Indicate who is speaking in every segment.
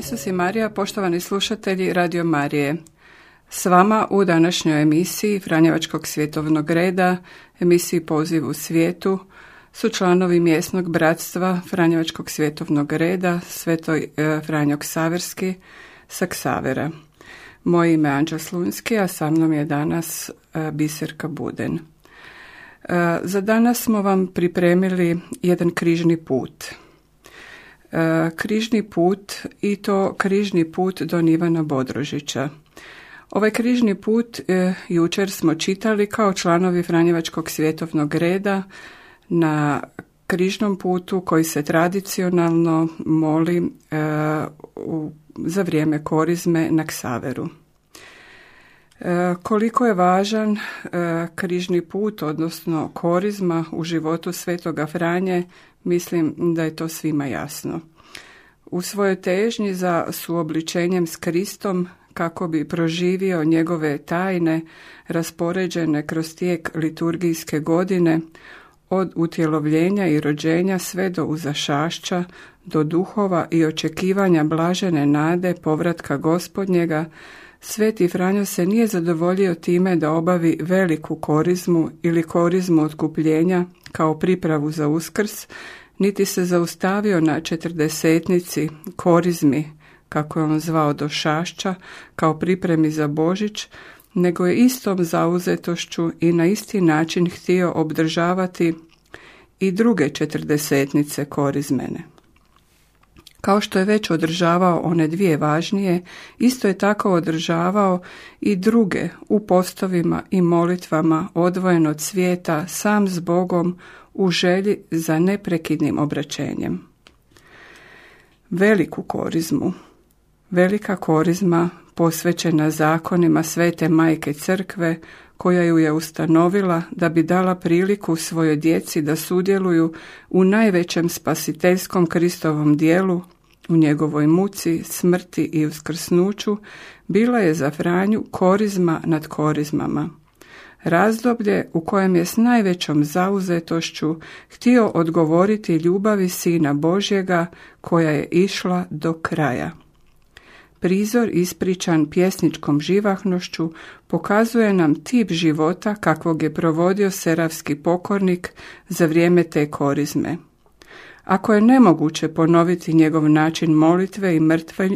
Speaker 1: Isus i Marija, poštovani slušatelji Radio Marije. S vama u današnjoj emisiji Franjevačkog svjetovnog reda, emisiji Poziv u svijetu, su članovi mjesnog bratstva Franjevačkog svjetovnog reda, Svetoj e, Franjog Saverski sa Ksavera. Moje ime je Anđa Slunski, a sa mnom je danas e, Biserka Buden. E, za danas smo vam pripremili jedan križni put – križni put i to križni put do Nivana Bodrožića. Ovaj križni put e, jučer smo čitali kao članovi Franjevačkog svjetovnog reda na križnom putu koji se tradicionalno moli e, za vrijeme korizme na Ksaveru. Koliko je važan križni put, odnosno korizma u životu Svetoga Franje, Mislim da je to svima jasno. U svojoj težnji za suobličenjem s Kristom kako bi proživio njegove tajne raspoređene kroz tijek liturgijske godine od utjelovljenja i rođenja sve do uzašašća, do duhova i očekivanja blažene nade povratka gospodnjega, Sveti Franjo se nije zadovoljio time da obavi veliku korizmu ili korizmu otkupljenja kao pripravu za uskrs, niti se zaustavio na četrdesetnici korizmi, kako je on zvao do šašća, kao pripremi za Božić, nego je istom zauzetošću i na isti način htio obdržavati i druge četrdesetnice korizmene. Kao što je već održavao one dvije važnije, isto je tako održavao i druge u postovima i molitvama odvojen od svijeta sam s Bogom u želji za neprekidnim obraćenjem. Veliku korizmu, velika korizma posvećena zakonima svete majke crkve koja ju je ustanovila da bi dala priliku svojoj djeci da sudjeluju u najvećem spasiteljskom Kristovom dijelu, u njegovoj muci, smrti i uskrsnuću, bila je za Franju korizma nad korizmama. Razdoblje u kojem je s najvećom zauzetošću htio odgovoriti ljubavi Sina Božjega koja je išla do kraja. Prizor ispričan pjesničkom živahnošću pokazuje nam tip života kakvog je provodio seravski pokornik za vrijeme te korizme. Ako je nemoguće ponoviti njegov način molitve i,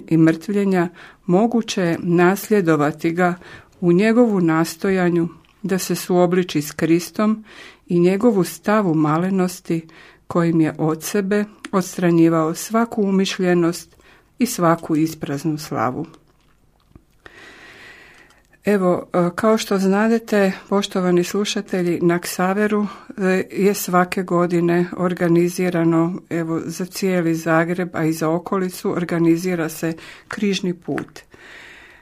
Speaker 1: i mrtvljenja, moguće je nasljedovati ga u njegovu nastojanju da se suobliči s Kristom i njegovu stavu malenosti kojim je od sebe odstranjivao svaku umišljenost i svaku ispraznu slavu. Evo, e, kao što znadete, poštovani slušatelji, na Ksaveru e, je svake godine organizirano, evo, za cijeli Zagreb, a i za okolicu, organizira se križni put.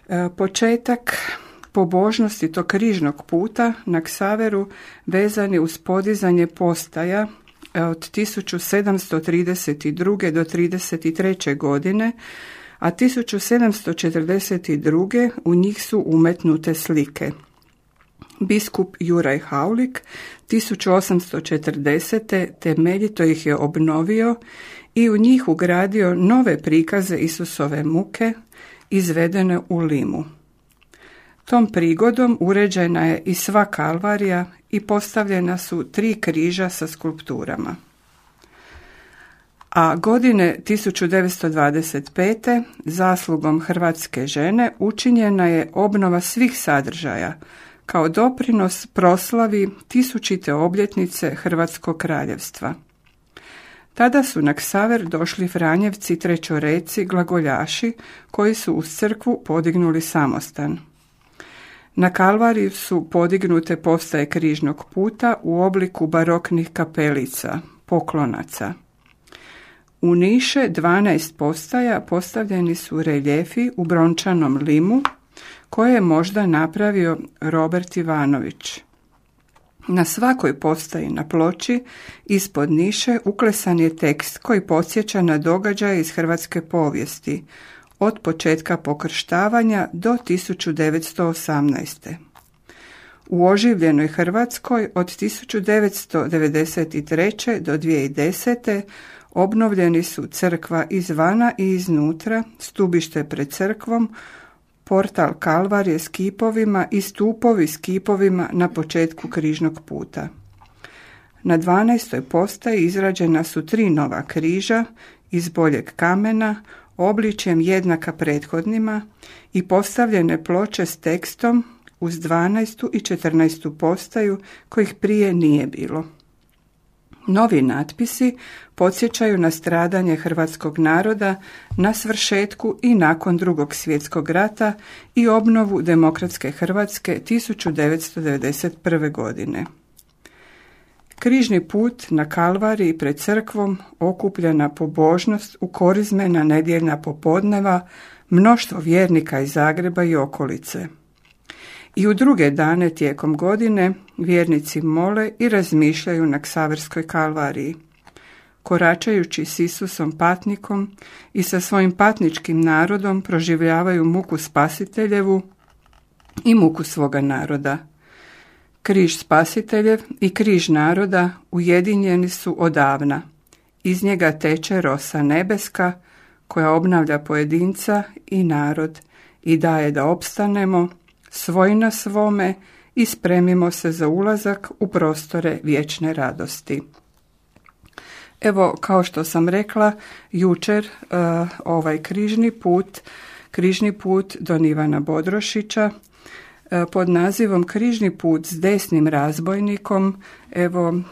Speaker 1: E, početak pobožnosti tog križnog puta na Ksaveru vezan je uz podizanje postaja od 1732. do 33. godine, a 1742. u njih su umetnute slike. Biskup Juraj Haulik 1840. temeljito ih je obnovio i u njih ugradio nove prikaze Isusove muke izvedene u limu. Tom prigodom uređena je i sva kalvarija i postavljena su tri križa sa skulpturama a godine 1925. zaslugom hrvatske žene učinjena je obnova svih sadržaja kao doprinos proslavi tisućite obljetnice Hrvatskog kraljevstva. Tada su na Ksaver došli Franjevci trećoreci glagoljaši koji su uz crkvu podignuli samostan. Na Kalvariju su podignute postaje križnog puta u obliku baroknih kapelica, poklonaca. U niše 12 postaja postavljeni su reljefi u brončanom limu koje je možda napravio Robert Ivanović. Na svakoj postaji na ploči ispod niše uklesan je tekst koji podsjeća na događaje iz hrvatske povijesti od početka pokrštavanja do 1918. U oživljenoj Hrvatskoj od 1993. do 2010 Obnovljeni su crkva izvana i iznutra, stubište pred crkvom, portal Kalvarije s kipovima i stupovi s kipovima na početku križnog puta. Na 12. postaji izrađena su tri nova križa iz boljeg kamena, obličjem jednaka prethodnima i postavljene ploče s tekstom uz 12. i 14. postaju kojih prije nije bilo. Novi natpisi podsjećaju na stradanje hrvatskog naroda na svršetku i nakon drugog svjetskog rata i obnovu demokratske Hrvatske 1991. godine. Križni put na Kalvariji pred crkvom okupljena pobožnost u korizmena nedjeljna popodneva mnoštvo vjernika iz Zagreba i okolice. I u druge dane tijekom godine vjernici mole i razmišljaju na Ksaverskoj kalvariji. Koračajući s Isusom patnikom i sa svojim patničkim narodom proživljavaju muku spasiteljevu i muku svoga naroda. Križ spasiteljev i križ naroda ujedinjeni su odavna. Iz njega teče rosa nebeska koja obnavlja pojedinca i narod i daje da opstanemo svoj na svome i spremimo se za ulazak u prostore vječne radosti. Evo, kao što sam rekla, jučer uh, ovaj križni put, križni put Don Ivana Bodrošića, pod nazivom Križni put s desnim razbojnikom, evo, uh,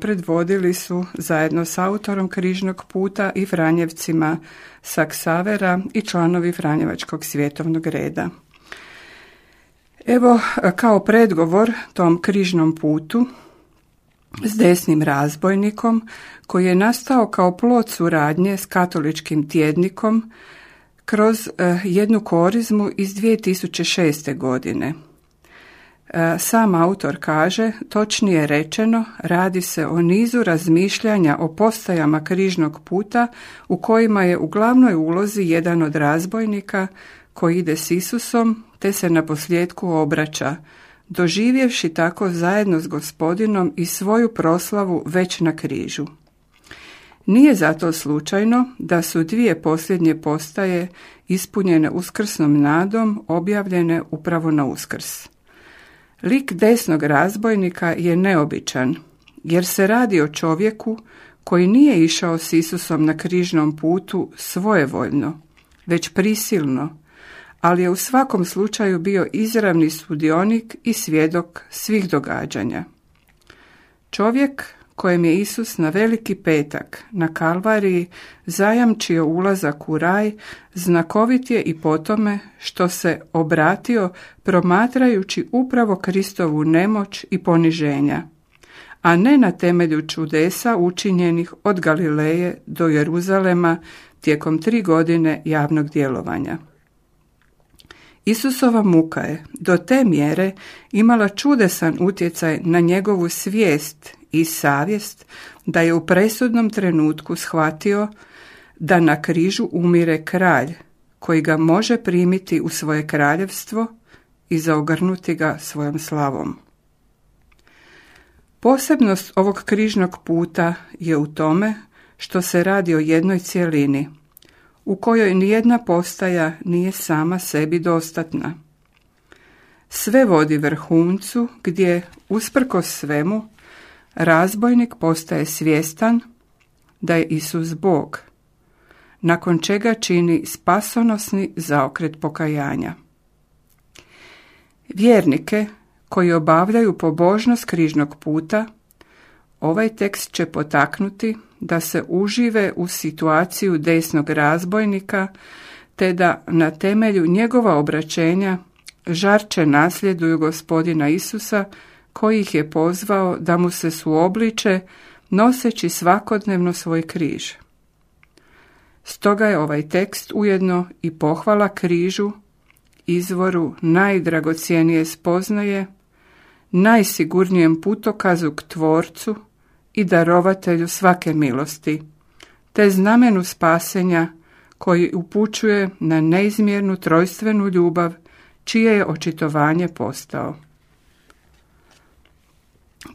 Speaker 1: predvodili su zajedno s autorom križnog puta i Franjevcima Saksavera i članovi Franjevačkog svjetovnog reda. Evo, kao predgovor tom križnom putu s desnim razbojnikom, koji je nastao kao plod suradnje s katoličkim tjednikom kroz jednu korizmu iz 2006. godine. Eh, sam autor kaže, točnije rečeno, radi se o nizu razmišljanja o postajama križnog puta u kojima je u glavnoj ulozi jedan od razbojnika koji ide s Isusom te se na posljedku obraća, doživjevši tako zajedno s gospodinom i svoju proslavu već na križu. Nije zato slučajno da su dvije posljednje postaje ispunjene uskrsnom nadom objavljene upravo na uskrs. Lik desnog razbojnika je neobičan, jer se radi o čovjeku koji nije išao s Isusom na križnom putu svojevoljno, već prisilno, ali je u svakom slučaju bio izravni sudionik i svjedok svih događanja. Čovjek kojem je Isus na veliki petak na Kalvariji zajamčio ulazak u raj, znakovit je i po tome što se obratio promatrajući upravo Kristovu nemoć i poniženja, a ne na temelju čudesa učinjenih od Galileje do Jeruzalema tijekom tri godine javnog djelovanja. Isusova muka je do te mjere imala čudesan utjecaj na njegovu svijest i savjest da je u presudnom trenutku shvatio da na križu umire kralj koji ga može primiti u svoje kraljevstvo i zaogrnuti ga svojom slavom. Posebnost ovog križnog puta je u tome što se radi o jednoj cjelini – u kojoj nijedna postaja nije sama sebi dostatna. Sve vodi vrhuncu gdje, usprkos svemu, razbojnik postaje svjestan da je Isus Bog, nakon čega čini spasonosni zaokret pokajanja. Vjernike koji obavljaju pobožnost križnog puta, ovaj tekst će potaknuti da se užive u situaciju desnog razbojnika, te da na temelju njegova obraćenja žarče nasljeduju gospodina Isusa, koji ih je pozvao da mu se suobliče, noseći svakodnevno svoj križ. Stoga je ovaj tekst ujedno i pohvala križu, izvoru najdragocijenije spoznaje, najsigurnijem putokazu k tvorcu, i darovatelju svake milosti, te znamenu spasenja koji upućuje na neizmjernu trojstvenu ljubav čije je očitovanje postao.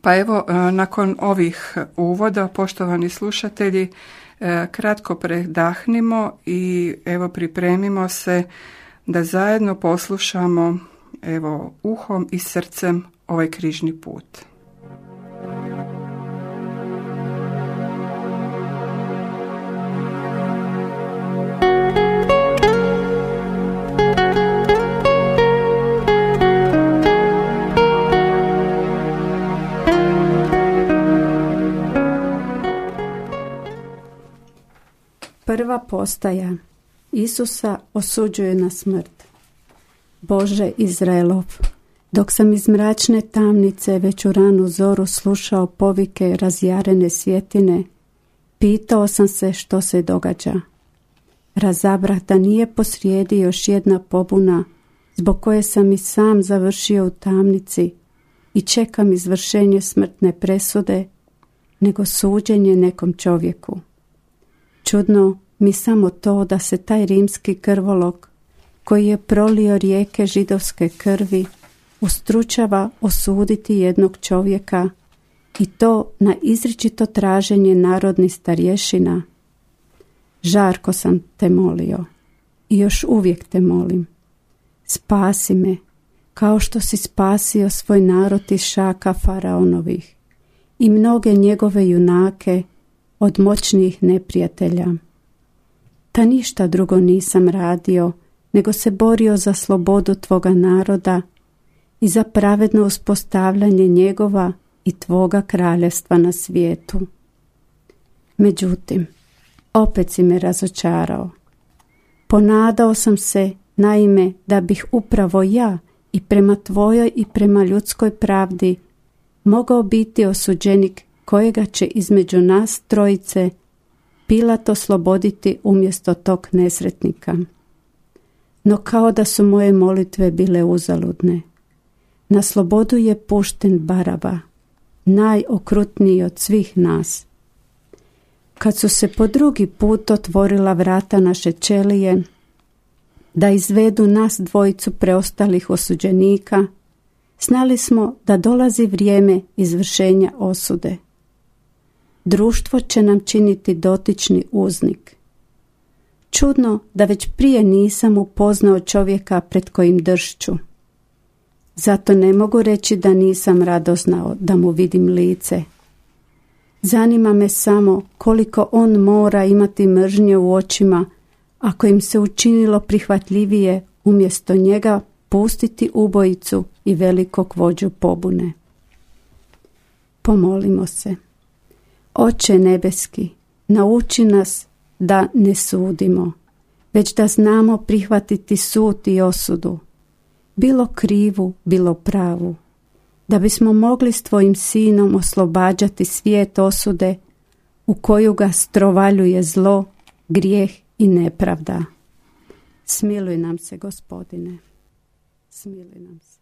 Speaker 1: Pa evo, e, nakon ovih uvoda, poštovani slušatelji, E, kratko predahnimo i evo pripremimo se da zajedno poslušamo evo uhom i srcem ovaj križni put.
Speaker 2: Prva postaja Isusa osuđuje na smrt. Bože Izraelov, dok sam iz mračne tamnice već u ranu zoru slušao povike razjarene svjetine, pitao sam se što se događa. Razabrah da nije posrijedi još jedna pobuna zbog koje sam i sam završio u tamnici i čekam izvršenje smrtne presude, nego suđenje nekom čovjeku. Čudno mi samo to da se taj rimski krvolog koji je prolio rijeke židovske krvi ustručava osuditi jednog čovjeka i to na izričito traženje narodnih starješina. Žarko sam te molio i još uvijek te molim. Spasi me, kao što si spasio svoj narod iz šaka faraonovih i mnoge njegove junake od moćnih neprijatelja. Ta ništa drugo nisam radio, nego se borio za slobodu tvoga naroda i za pravedno uspostavljanje njegova i tvoga kraljevstva na svijetu. Međutim, opet si me razočarao. Ponadao sam se, naime, da bih upravo ja i prema tvojoj i prema ljudskoj pravdi mogao biti osuđenik kojega će između nas trojice Pilat osloboditi umjesto tog nesretnika. No kao da su moje molitve bile uzaludne. Na slobodu je pušten Baraba, najokrutniji od svih nas. Kad su se po drugi put otvorila vrata naše čelije, da izvedu nas dvojicu preostalih osuđenika, znali smo da dolazi vrijeme izvršenja osude. Društvo će nam činiti dotični uznik. Čudno da već prije nisam upoznao čovjeka pred kojim dršću. Zato ne mogu reći da nisam radoznao da mu vidim lice. Zanima me samo koliko on mora imati mržnje u očima ako im se učinilo prihvatljivije umjesto njega pustiti ubojicu i velikog vođu pobune. Pomolimo se. Oče nebeski, nauči nas da ne sudimo, već da znamo prihvatiti sud i osudu, bilo krivu, bilo pravu, da bismo mogli s tvojim sinom oslobađati svijet osude u koju ga strovaljuje zlo, grijeh i nepravda. Smiluj nam se, gospodine. Smiluj nam se.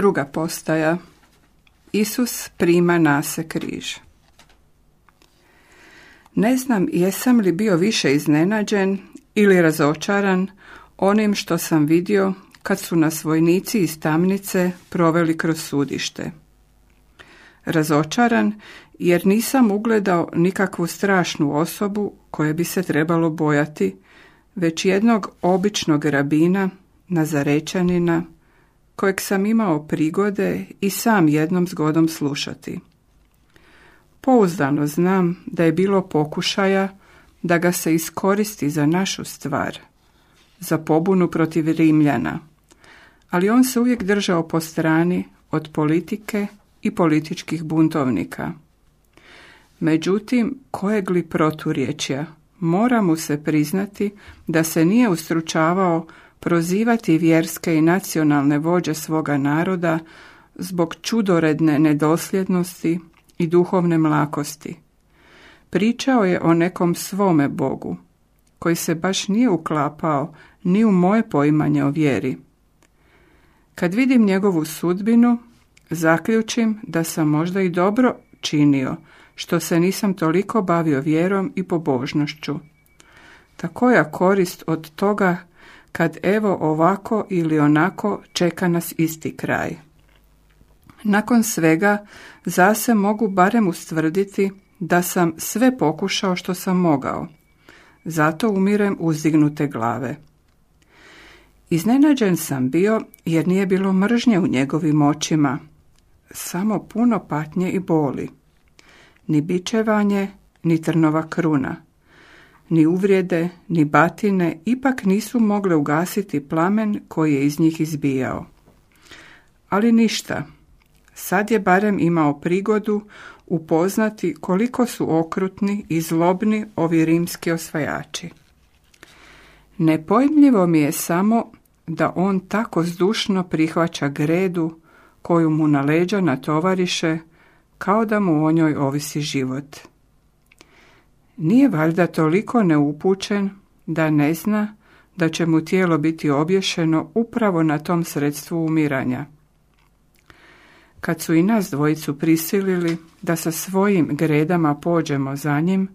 Speaker 1: Druga postaja. Isus prima nase križ. Ne znam jesam li bio više iznenađen ili razočaran onim što sam vidio kad su nas vojnici iz tamnice proveli kroz sudište. Razočaran jer nisam ugledao nikakvu strašnu osobu koje bi se trebalo bojati, već jednog običnog rabina, nazarečanina, kojeg sam imao prigode i sam jednom zgodom slušati. Pouzdano znam da je bilo pokušaja da ga se iskoristi za našu stvar, za pobunu protiv Rimljana, ali on se uvijek držao po strani od politike i političkih buntovnika. Međutim, kojeg li proturječja mora mu se priznati da se nije ustručavao prozivati vjerske i nacionalne vođe svoga naroda zbog čudoredne nedosljednosti i duhovne mlakosti. Pričao je o nekom svome Bogu, koji se baš nije uklapao ni u moje poimanje o vjeri. Kad vidim njegovu sudbinu, zaključim da sam možda i dobro činio, što se nisam toliko bavio vjerom i pobožnošću. Ta koja korist od toga kad evo ovako ili onako čeka nas isti kraj. Nakon svega, zase mogu barem ustvrditi da sam sve pokušao što sam mogao. Zato umirem uzdignute glave. Iznenađen sam bio jer nije bilo mržnje u njegovim očima, samo puno patnje i boli. Ni bičevanje, ni trnova kruna. Ni uvrijede, ni batine ipak nisu mogle ugasiti plamen koji je iz njih izbijao. Ali ništa, sad je barem imao prigodu upoznati koliko su okrutni i zlobni ovi rimski osvajači. Nepojmljivo mi je samo da on tako zdušno prihvaća gredu koju mu na leđa kao da mu o njoj ovisi život. Nije valjda toliko neupućen da ne zna da će mu tijelo biti obješeno upravo na tom sredstvu umiranja. Kad su i nas dvojicu prisilili da sa svojim gredama pođemo za njim,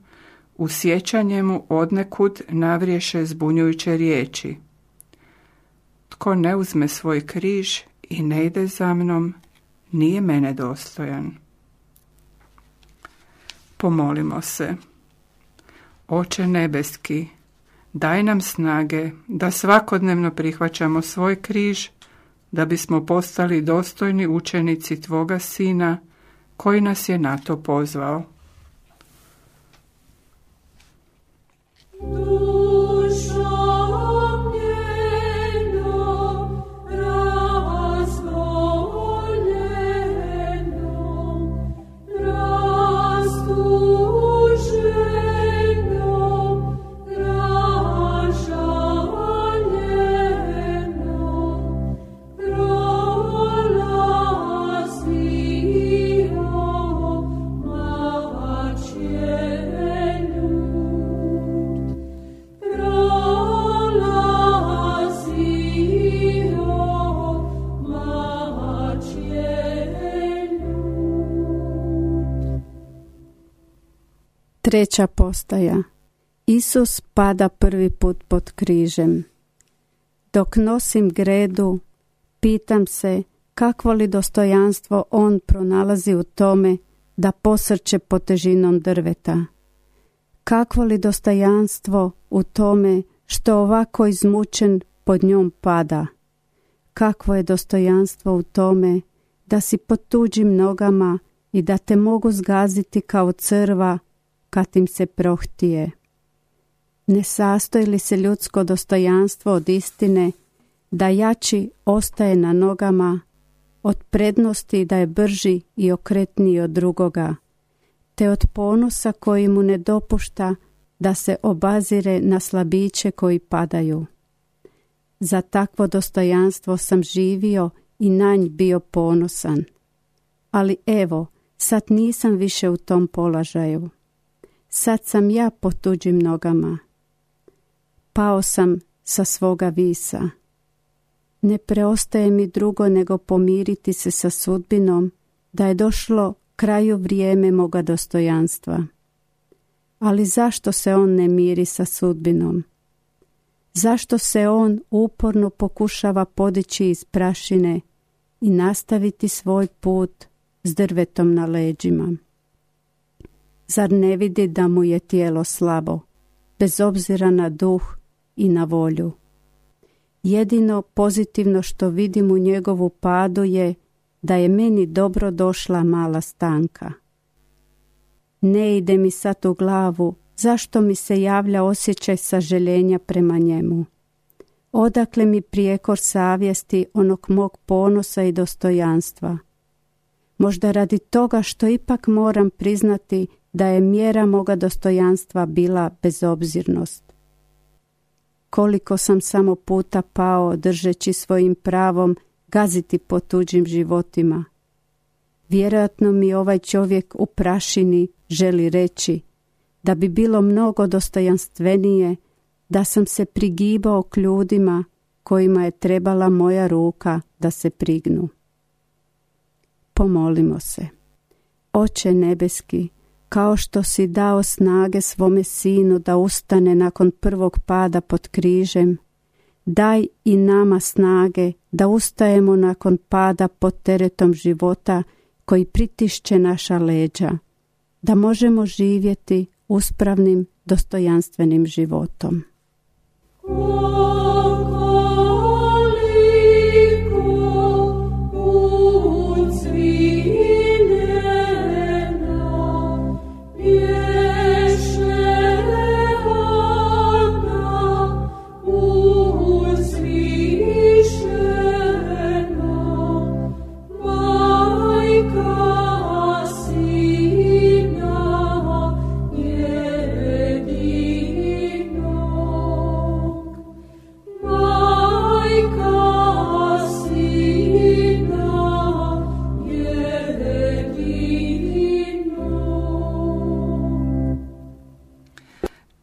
Speaker 1: u sjećanje mu odnekud navriješe zbunjujuće riječi. Tko ne uzme svoj križ i ne ide za mnom, nije mene dostojan. Pomolimo se. Oče nebeski, daj nam snage da svakodnevno prihvaćamo svoj križ, da bismo postali dostojni učenici Tvoga Sina, koji nas je na to pozvao.
Speaker 2: Treća postaja. Isus pada prvi put pod križem. Dok nosim gredu, pitam se kakvo li dostojanstvo on pronalazi u tome da posrće po težinom drveta. Kakvo li dostojanstvo u tome što ovako izmučen pod njom pada. Kakvo je dostojanstvo u tome da si pod tuđim nogama i da te mogu zgaziti kao crva kad im se prohtije. Ne sastoji li se ljudsko dostojanstvo od istine da jači ostaje na nogama od prednosti da je brži i okretniji od drugoga, te od ponosa koji mu ne dopušta da se obazire na slabiće koji padaju. Za takvo dostojanstvo sam živio i na nj bio ponosan. Ali evo, sad nisam više u tom položaju. Sad sam ja po tuđim nogama. Pao sam sa svoga visa. Ne preostaje mi drugo nego pomiriti se sa sudbinom da je došlo kraju vrijeme moga dostojanstva. Ali zašto se on ne miri sa sudbinom? Zašto se on uporno pokušava podići iz prašine i nastaviti svoj put s drvetom na leđima? Zar ne vidi da mu je tijelo slabo, bez obzira na duh i na volju? Jedino pozitivno što vidim u njegovu padu je da je meni dobro došla mala stanka. Ne ide mi sad u glavu zašto mi se javlja osjećaj saželjenja prema njemu. Odakle mi prijekor savjesti onog mog ponosa i dostojanstva. Možda radi toga što ipak moram priznati da je mjera moga dostojanstva bila bezobzirnost. Koliko sam samo puta pao držeći svojim pravom gaziti po tuđim životima. Vjerojatno mi ovaj čovjek u prašini želi reći da bi bilo mnogo dostojanstvenije da sam se prigibao k ljudima kojima je trebala moja ruka da se prignu. Pomolimo se. Oče nebeski, kao što si dao snage svome sinu da ustane nakon prvog pada pod križem, daj i nama snage da ustajemo nakon pada pod teretom života koji pritišće naša leđa, da možemo živjeti uspravnim, dostojanstvenim životom.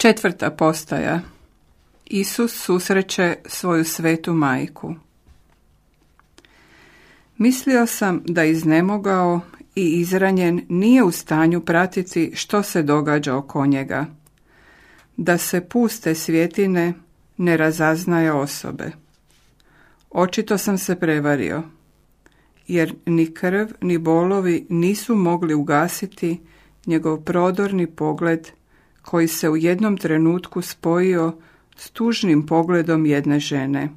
Speaker 1: Četvrta postaja. Isus susreće svoju svetu majku. Mislio sam da iznemogao i izranjen nije u stanju pratiti što se događa oko njega. Da se puste svjetine ne razaznaje osobe. Očito sam se prevario, jer ni krv ni bolovi nisu mogli ugasiti njegov prodorni pogled koji se u jednom trenutku spojio s tužnim pogledom jedne žene,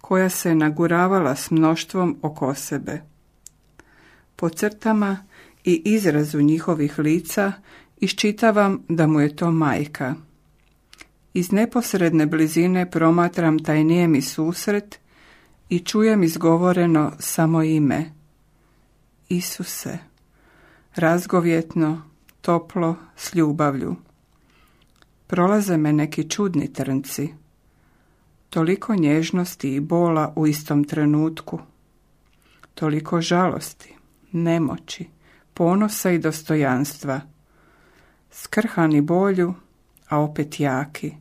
Speaker 1: koja se naguravala s mnoštvom oko sebe. Po crtama i izrazu njihovih lica iščitavam da mu je to majka. Iz neposredne blizine promatram taj nijemi susret i čujem izgovoreno samo ime. Isuse, razgovjetno, toplo, s ljubavlju. Prolaze me neki čudni trnci. Toliko nježnosti i bola u istom trenutku. Toliko žalosti, nemoći, ponosa i dostojanstva. Skrhani bolju, a opet jaki.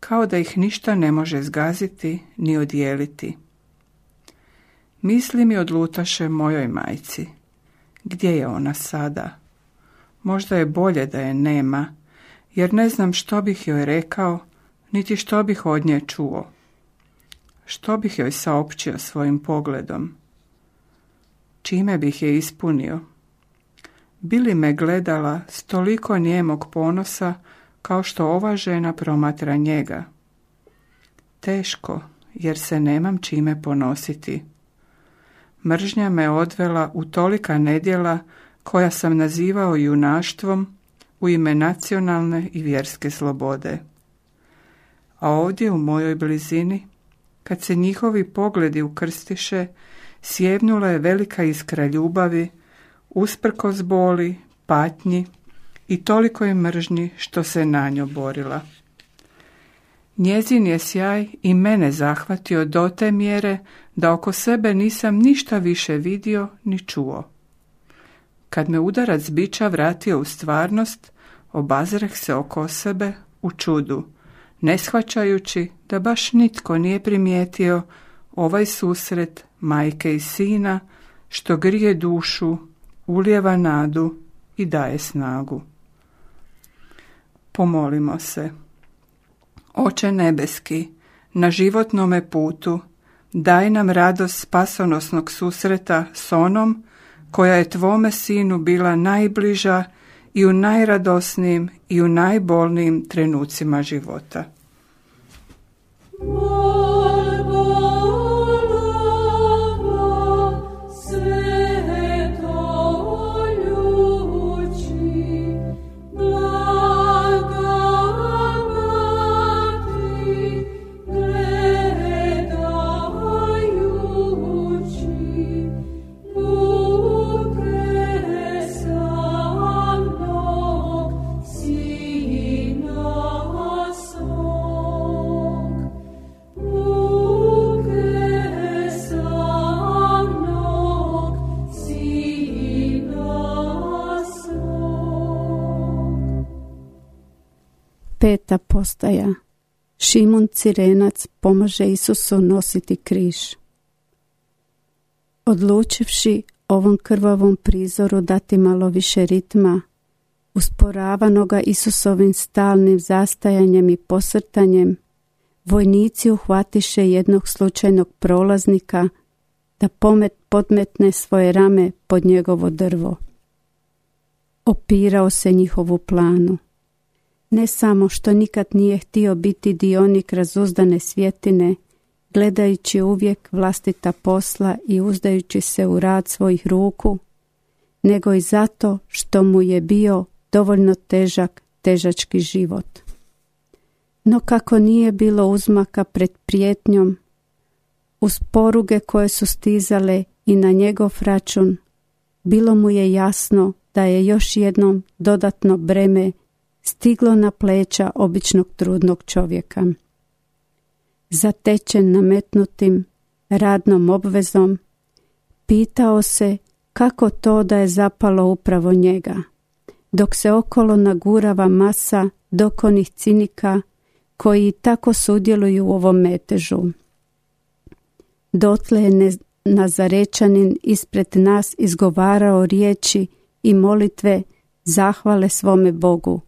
Speaker 1: Kao da ih ništa ne može zgaziti ni odijeliti. Misli mi odlutaše mojoj majci. Gdje je ona sada? Možda je bolje da je nema, jer ne znam što bih joj rekao, niti što bih od nje čuo. Što bih joj saopćio svojim pogledom? Čime bih je ispunio? Bili me gledala s toliko njemog ponosa kao što ova žena promatra njega? Teško, jer se nemam čime ponositi. Mržnja me odvela u tolika nedjela koja sam nazivao junaštvom u ime nacionalne i vjerske slobode. A ovdje u mojoj blizini, kad se njihovi pogledi ukrstiše, sjevnula je velika iskra ljubavi, usprkos boli, patnji i toliko je mržnji što se na nju borila. Njezin je sjaj i mene zahvatio do te mjere da oko sebe nisam ništa više vidio ni čuo. Kad me udarac bića vratio u stvarnost, obazreh se oko sebe u čudu, ne shvaćajući da baš nitko nije primijetio ovaj susret majke i sina što grije dušu, ulijeva nadu i daje snagu. Pomolimo se. Oče nebeski, na životnome putu, daj nam radost spasonosnog susreta s onom koja je tvome sinu bila najbliža i u najradosnijim i u najbolnijim trenucima života.
Speaker 2: Peta postaja. Šimun Cirenac pomaže Isusu nositi križ. Odlučivši ovom krvavom prizoru dati malo više ritma, usporavanoga Isusovim stalnim zastajanjem i posrtanjem, vojnici uhvatiše jednog slučajnog prolaznika da pomet podmetne svoje rame pod njegovo drvo. Opirao se njihovu planu. Ne samo što nikad nije htio biti dionik razuzdane svjetine, gledajući uvijek vlastita posla i uzdajući se u rad svojih ruku, nego i zato što mu je bio dovoljno težak, težački život. No kako nije bilo uzmaka pred prijetnjom, uz poruge koje su stizale i na njegov račun, bilo mu je jasno da je još jednom dodatno breme stiglo na pleća običnog trudnog čovjeka. Zatečen nametnutim radnom obvezom, pitao se kako to da je zapalo upravo njega, dok se okolo nagurava masa dokonih cinika koji tako sudjeluju u ovom metežu. Dotle je Nazarečanin ispred nas izgovarao riječi i molitve zahvale svome Bogu,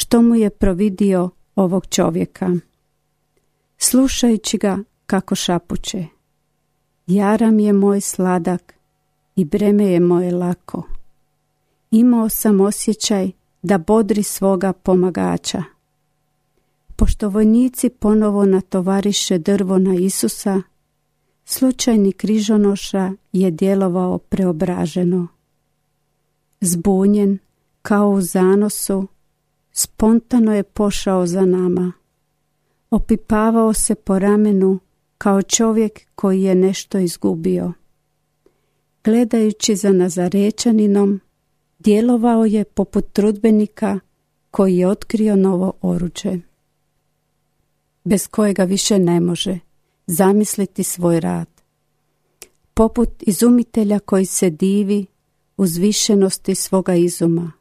Speaker 2: što mu je providio ovog čovjeka. Slušajući ga kako šapuće, jaram je moj sladak i breme je moje lako. Imao sam osjećaj da bodri svoga pomagača. Pošto vojnici ponovo natovariše drvo na Isusa, slučajni križonoša je djelovao preobraženo. Zbunjen, kao u zanosu, spontano je pošao za nama. Opipavao se po ramenu kao čovjek koji je nešto izgubio. Gledajući za Nazarečaninom, djelovao je poput trudbenika koji je otkrio novo oruđe, bez kojega više ne može zamisliti svoj rad. Poput izumitelja koji se divi uzvišenosti svoga izuma.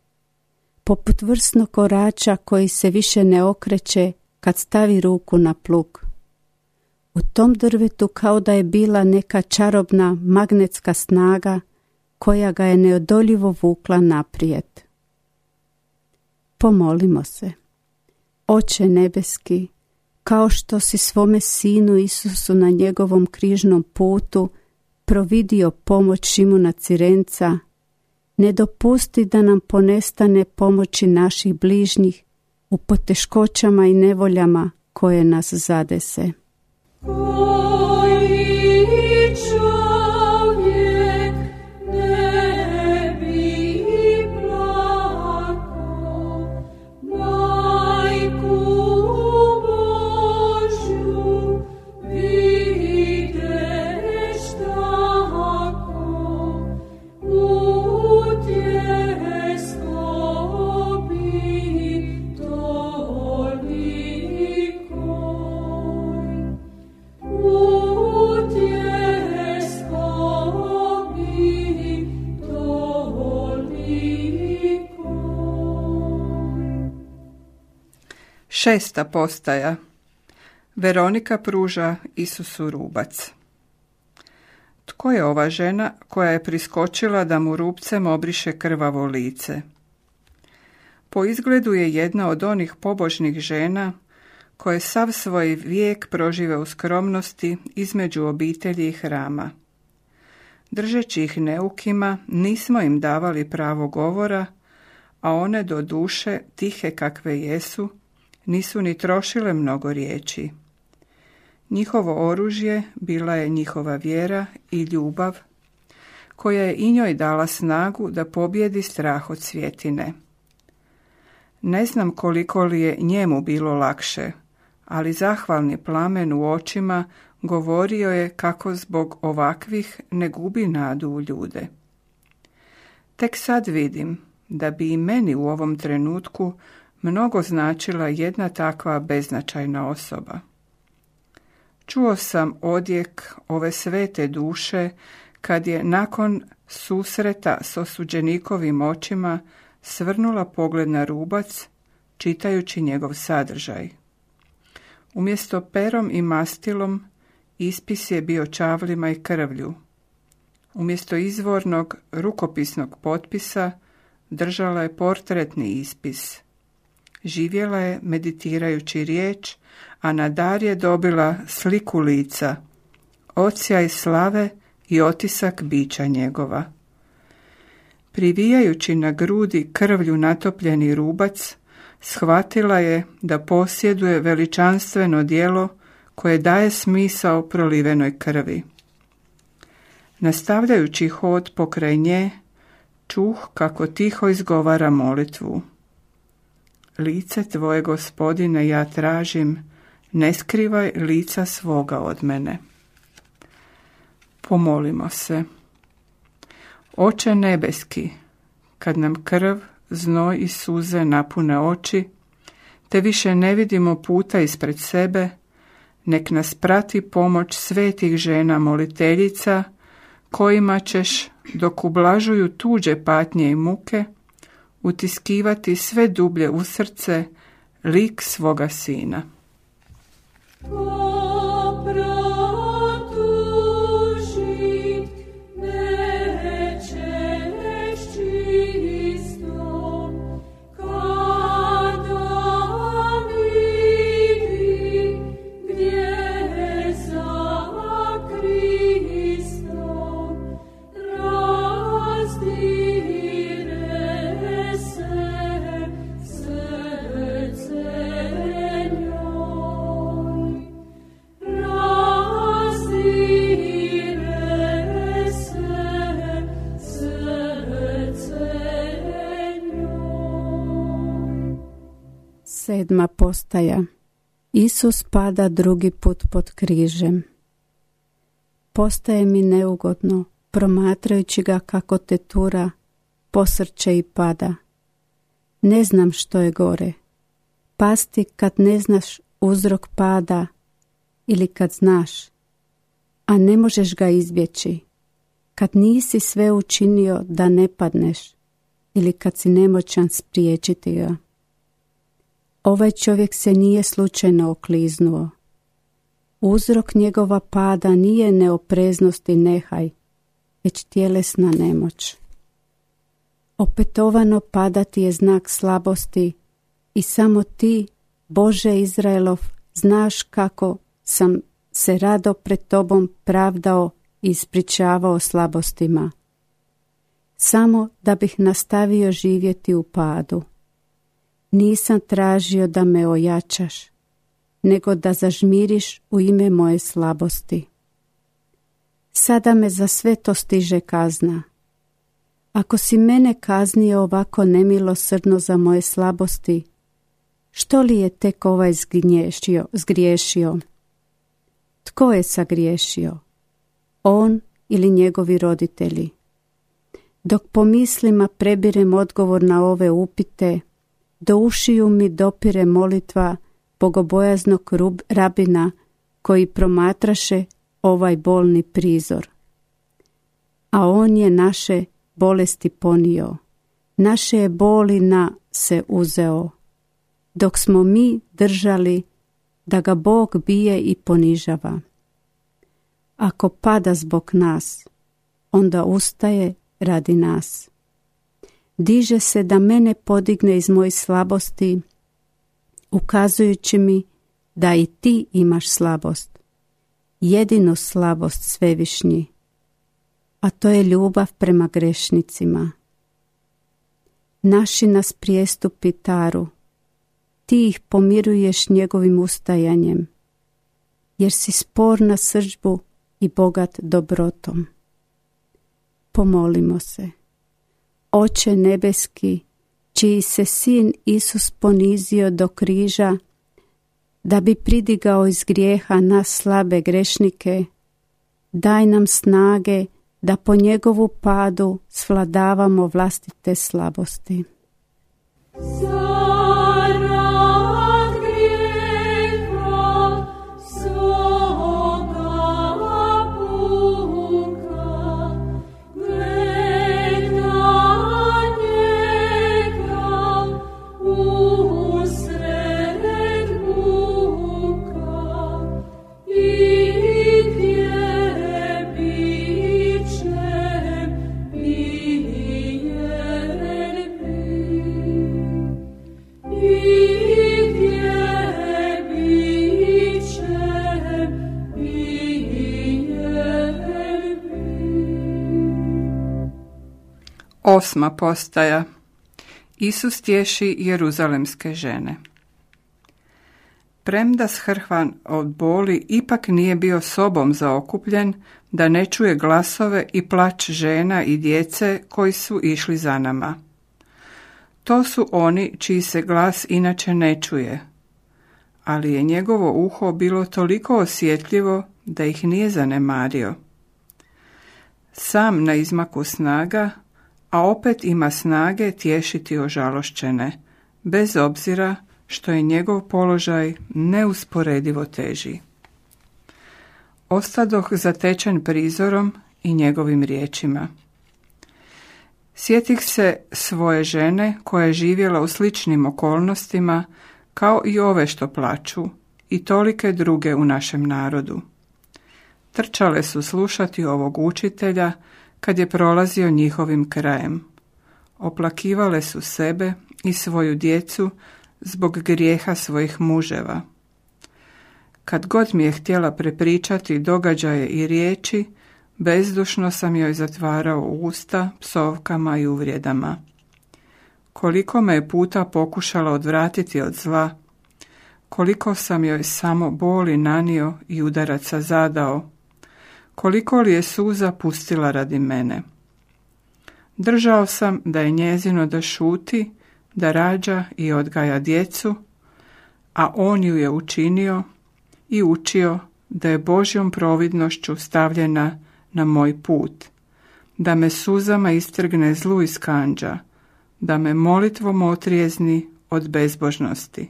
Speaker 2: Poput vrsnog korača koji se više ne okreće kad stavi ruku na plug. U tom drvetu kao da je bila neka čarobna magnetska snaga koja ga je neodoljivo vukla naprijed. Pomolimo se. Oče nebeski, kao što si svome sinu Isusu na njegovom križnom putu providio pomoć Šimuna Cirenca, ne dopusti da nam ponestane pomoći naših bližnjih u poteškoćama i nevoljama koje nas zadese.
Speaker 1: Šesta postaja. Veronika pruža Isusu rubac. Tko je ova žena koja je priskočila da mu rubcem obriše krvavo lice? Po izgledu je jedna od onih pobožnih žena koje sav svoj vijek prožive u skromnosti između obitelji i hrama. Držeći ih neukima, nismo im davali pravo govora, a one do duše, tihe kakve jesu, nisu ni trošile mnogo riječi. Njihovo oružje bila je njihova vjera i ljubav, koja je i njoj dala snagu da pobjedi strah od svjetine. Ne znam koliko li je njemu bilo lakše, ali zahvalni plamen u očima govorio je kako zbog ovakvih ne gubi nadu u ljude. Tek sad vidim da bi i meni u ovom trenutku mnogo značila jedna takva beznačajna osoba. Čuo sam odjek ove svete duše kad je nakon susreta s osuđenikovim očima svrnula pogled na rubac čitajući njegov sadržaj. Umjesto perom i mastilom, ispis je bio čavlima i krvlju. Umjesto izvornog rukopisnog potpisa, držala je portretni ispis. Živjela je meditirajući riječ, a na dar je dobila sliku lica, ocijaj slave i otisak bića njegova. Privijajući na grudi krvlju natopljeni rubac, shvatila je da posjeduje veličanstveno dijelo koje daje smisao prolivenoj krvi. Nastavljajući hod pokraj nje, čuh kako tiho izgovara molitvu. Lice tvoje gospodine ja tražim, ne skrivaj lica svoga od mene. Pomolimo se. Oče nebeski, kad nam krv, znoj i suze napune oči, te više ne vidimo puta ispred sebe, nek nas prati pomoć svetih žena moliteljica, kojima ćeš, dok ublažuju tuđe patnje i muke, utiskivati sve dublje u srce lik svoga sina.
Speaker 2: Sedma postaja Isus pada drugi put pod križem. Postaje mi neugodno, promatrajući ga kako te tura, posrće i pada. Ne znam što je gore. Pasti kad ne znaš uzrok pada ili kad znaš, a ne možeš ga izbjeći. Kad nisi sve učinio da ne padneš ili kad si nemoćan spriječiti ga. Ovaj čovjek se nije slučajno okliznuo. Uzrok njegova pada nije neopreznost i nehaj, već tjelesna nemoć. Opetovano padati je znak slabosti i samo ti, Bože Izraelov, znaš kako sam se rado pred tobom pravdao i ispričavao slabostima. Samo da bih nastavio živjeti u padu. Nisam tražio da me ojačaš, nego da zažmiriš u ime moje slabosti. Sada me za sve to stiže kazna. Ako si mene kaznio ovako nemilosrdno za moje slabosti, što li je tek ovaj zgnješio, zgriješio? Tko je sagriješio? On ili njegovi roditelji? Dok po mislima prebirem odgovor na ove upite, do ušiju mi dopire molitva bogobojaznog rabina koji promatraše ovaj bolni prizor. A on je naše bolesti ponio, naše je boli na se uzeo, dok smo mi držali da ga Bog bije i ponižava. Ako pada zbog nas, onda ustaje radi nas diže se da mene podigne iz mojih slabosti, ukazujući mi da i ti imaš slabost, jedinu slabost svevišnji, a to je ljubav prema grešnicima. Naši nas prijestupi taru, ti ih pomiruješ njegovim ustajanjem, jer si spor na sržbu i bogat dobrotom. Pomolimo se. Oče nebeski, čiji se sin Isus ponizio do križa, da bi pridigao iz grijeha nas slabe grešnike, daj nam snage da po njegovu padu svladavamo vlastite slabosti.
Speaker 1: Osma postaja Isus tješi jeruzalemske žene. Premda shrhvan od boli ipak nije bio sobom zaokupljen da ne čuje glasove i plać žena i djece koji su išli za nama. To su oni čiji se glas inače ne čuje, ali je njegovo uho bilo toliko osjetljivo da ih nije zanemario. Sam na izmaku snaga, a opet ima snage tješiti ožalošćene, bez obzira što je njegov položaj neusporedivo teži. Ostadoh zatečen prizorom i njegovim riječima. Sjetih se svoje žene koja je živjela u sličnim okolnostima kao i ove što plaću i tolike druge u našem narodu. Trčale su slušati ovog učitelja kad je prolazio njihovim krajem. Oplakivale su sebe i svoju djecu zbog grijeha svojih muževa. Kad god mi je htjela prepričati događaje i riječi, bezdušno sam joj zatvarao usta psovkama i uvrijedama. Koliko me je puta pokušala odvratiti od zla, koliko sam joj samo boli nanio i udaraca zadao, koliko li je suza pustila radi mene. Držao sam da je njezino da šuti, da rađa i odgaja djecu, a on ju je učinio i učio da je Božjom providnošću stavljena na moj put, da me suzama istrgne zlu iz kanđa, da me molitvom otrijezni od bezbožnosti.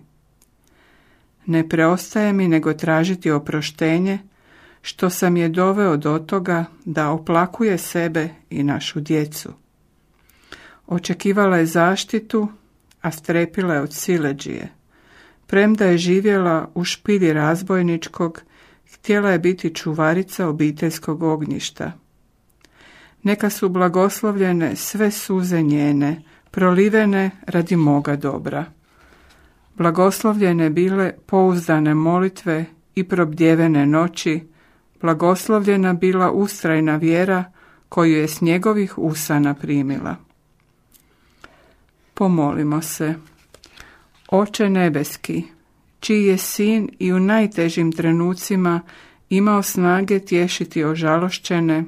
Speaker 1: Ne preostaje mi nego tražiti oproštenje, što sam je doveo do toga da oplakuje sebe i našu djecu. Očekivala je zaštitu, a strepila je od sileđije. Premda je živjela u špilji razbojničkog, htjela je biti čuvarica obiteljskog ognjišta. Neka su blagoslovljene sve suze njene, prolivene radi moga dobra. Blagoslovljene bile pouzdane molitve i probdjevene noći, blagoslovljena bila ustrajna vjera koju je s njegovih usana primila. Pomolimo se. Oče nebeski, čiji je sin i u najtežim trenucima imao snage tješiti ožalošćene,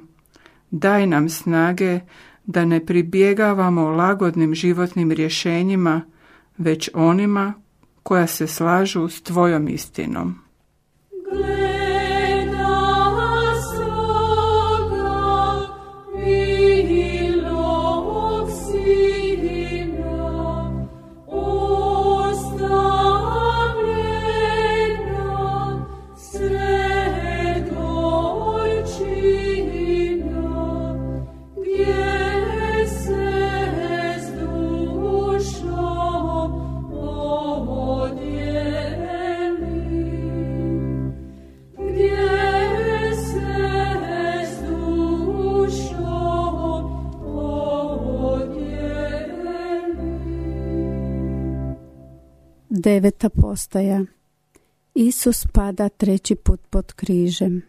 Speaker 1: daj nam snage da ne pribjegavamo lagodnim životnim rješenjima, već onima koja se slažu s tvojom istinom.
Speaker 2: Postaja Isus pada treći put pod križem.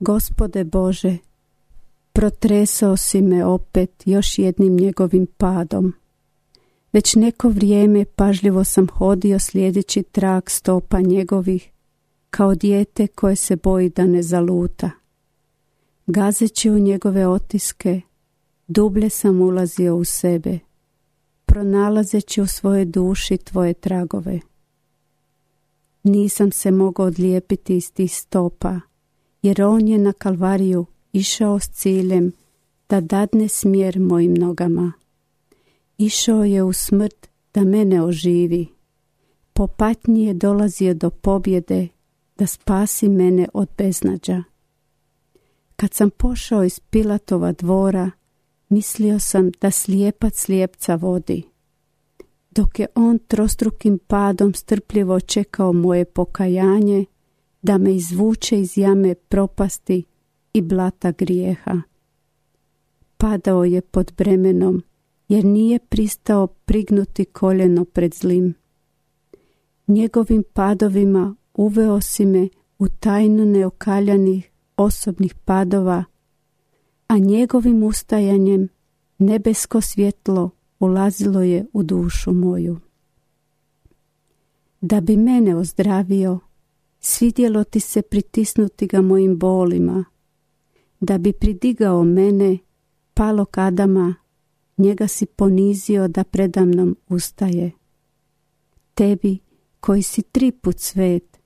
Speaker 2: Gospode Bože, protresao si me opet još jednim njegovim padom. Već neko vrijeme pažljivo sam hodio slijedeći trag stopa njegovih, kao dijete koje se boji da ne zaluta. Gazeći u njegove otiske, dublje sam ulazio u sebe – pronalazeći u svojoj duši tvoje tragove. Nisam se mogao odlijepiti iz tih stopa, jer on je na kalvariju išao s ciljem da dadne smjer mojim nogama. Išao je u smrt da mene oživi. Po patnji je dolazio do pobjede da spasi mene od beznađa. Kad sam pošao iz Pilatova dvora, Mislio sam da slijepac slijepca vodi. Dok je on trostrukim padom strpljivo čekao moje pokajanje, da me izvuče iz jame propasti i blata grijeha. Padao je pod bremenom, jer nije pristao prignuti koljeno pred zlim. Njegovim padovima uveo si me u tajnu neokaljanih osobnih padova a njegovim ustajanjem Nebesko svjetlo ulazilo je u dušu moju. Da bi mene ozdravio, svidjelo ti se pritisnuti ga mojim bolima. Da bi pridigao mene, palo kadama, njega si ponizio da predamnom ustaje. Tebi, koji si tri put svet,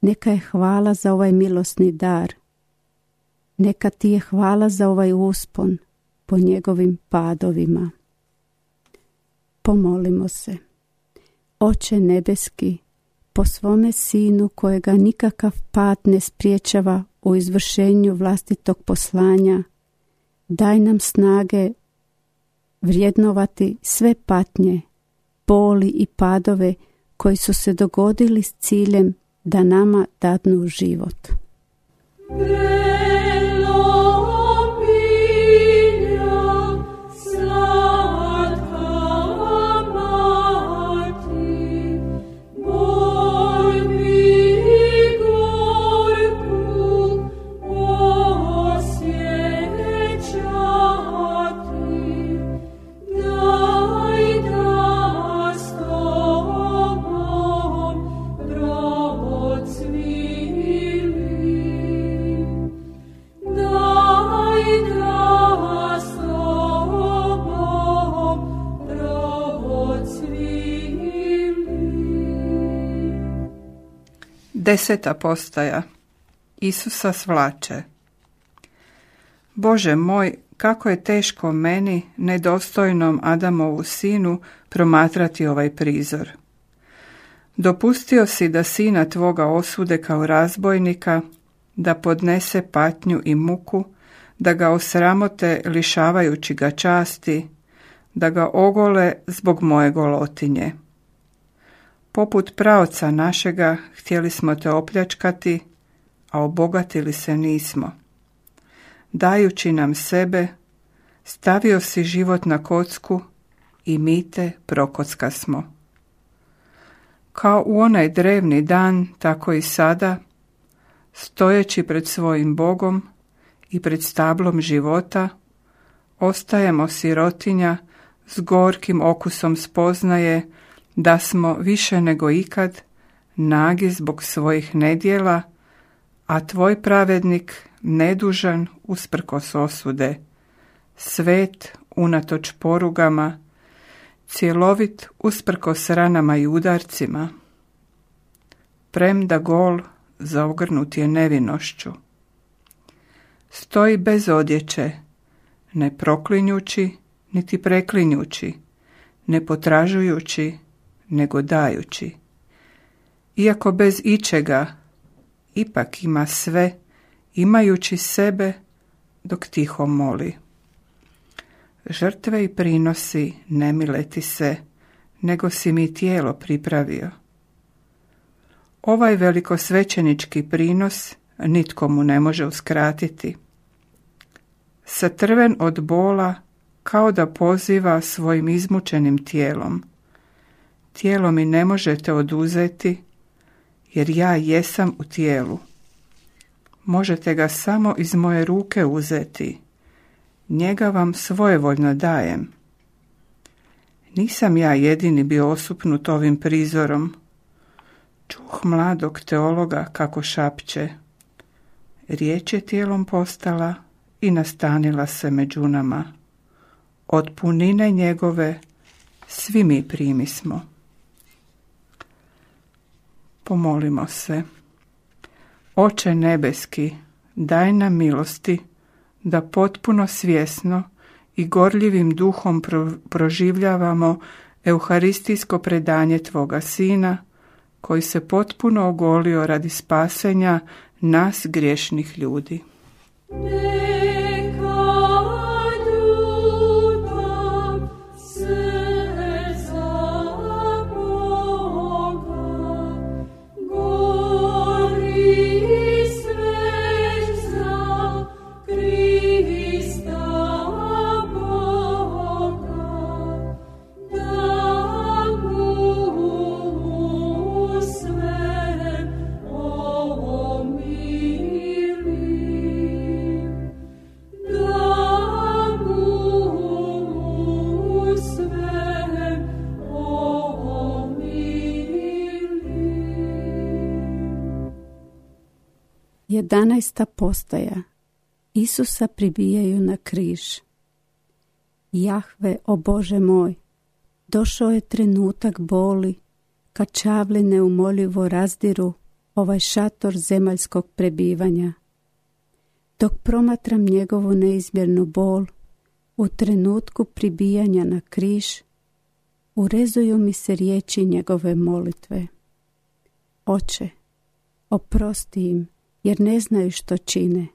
Speaker 2: neka je hvala za ovaj milosni dar. Neka ti je hvala za ovaj uspon po njegovim padovima. Pomolimo se. Oče nebeski, po svome sinu kojega nikakav pad ne spriječava u izvršenju vlastitog poslanja, daj nam snage vrijednovati sve patnje, boli i padove koji su se dogodili s ciljem da nama dadnu život.
Speaker 1: Deseta postaja Isusa svlače Bože moj, kako je teško meni, nedostojnom Adamovu sinu, promatrati ovaj prizor. Dopustio si da sina tvoga osude kao razbojnika, da podnese patnju i muku, da ga osramote lišavajući ga časti, da ga ogole zbog moje golotinje. Poput pravca našega htjeli smo te opljačkati, a obogatili se nismo. Dajući nam sebe, stavio si život na kocku i mi te prokocka smo. Kao u onaj drevni dan, tako i sada, stojeći pred svojim Bogom i pred stablom života, ostajemo sirotinja s gorkim okusom spoznaje da smo više nego ikad nagi zbog svojih nedjela, a tvoj pravednik nedužan usprkos osude, svet unatoč porugama, cjelovit usprkos ranama i udarcima, premda gol zaogrnut je nevinošću. Stoji bez odjeće, ne proklinjući, niti preklinjući, ne potražujući, nego dajući. Iako bez ičega, ipak ima sve, imajući sebe dok tiho moli. Žrtve i prinosi ne mileti se, nego si mi tijelo pripravio. Ovaj velikosvećenički prinos nitko mu ne može uskratiti. Satrven od bola kao da poziva svojim izmučenim tijelom – Tijelo mi ne možete oduzeti, jer ja jesam u tijelu. Možete ga samo iz moje ruke uzeti. Njega vam svojevoljno dajem. Nisam ja jedini bio osupnut ovim prizorom. Čuh mladog teologa kako šapće. Riječ je tijelom postala i nastanila se među nama. Od punine njegove svi mi primismo. Pomolimo se. Oče nebeski, daj nam milosti da potpuno svjesno i gorljivim duhom proživljavamo euharistijsko predanje Tvoga Sina, koji se potpuno ogolio radi spasenja nas griješnih ljudi.
Speaker 2: 11. postaja Isusa pribijaju na križ. Jahve, o Bože moj, došao je trenutak boli, kad čavli neumoljivo razdiru ovaj šator zemaljskog prebivanja. Dok promatram njegovu neizmjernu bol, u trenutku pribijanja na križ, urezuju mi se riječi njegove molitve. Oče, oprosti im, jer ne znaju što čine.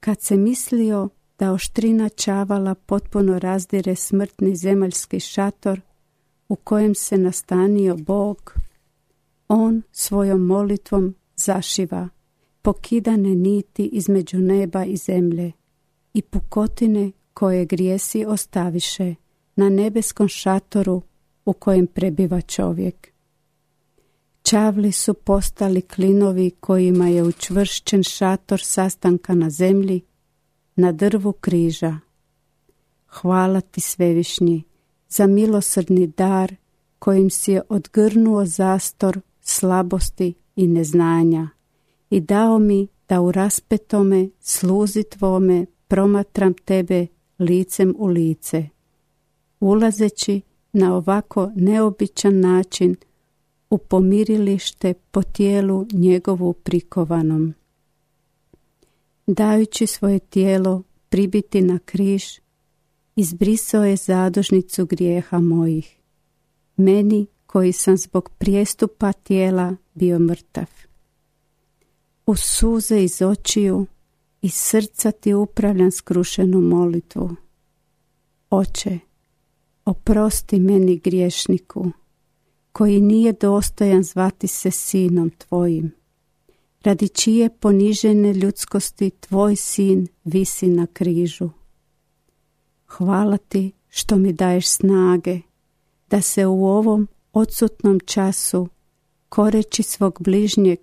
Speaker 2: Kad se mislio da oštrina čavala potpuno razdire smrtni zemaljski šator u kojem se nastanio Bog, on svojom molitvom zašiva pokidane niti između neba i zemlje i pukotine koje grijesi ostaviše na nebeskom šatoru u kojem prebiva čovjek. Čavli su postali klinovi kojima je učvršćen šator sastanka na zemlji, na drvu križa. Hvala ti svevišnji za milosrdni dar kojim si je odgrnuo zastor slabosti i neznanja i dao mi da u raspetome sluzi tvome promatram tebe licem u lice. Ulazeći na ovako neobičan način u pomirilište po tijelu njegovu prikovanom. Dajući svoje tijelo pribiti na križ, izbrisao je zadužnicu grijeha mojih. Meni koji sam zbog prijestupa tijela bio mrtav. U suze iz očiju i srca ti upravljam skrušenu molitvu. Oče, oprosti meni griješniku, koji nije dostojan zvati se sinom tvojim, radi čije ponižene ljudskosti tvoj sin visi na križu. Hvala ti što mi daješ snage, da se u ovom odsutnom času, koreći svog bližnjeg,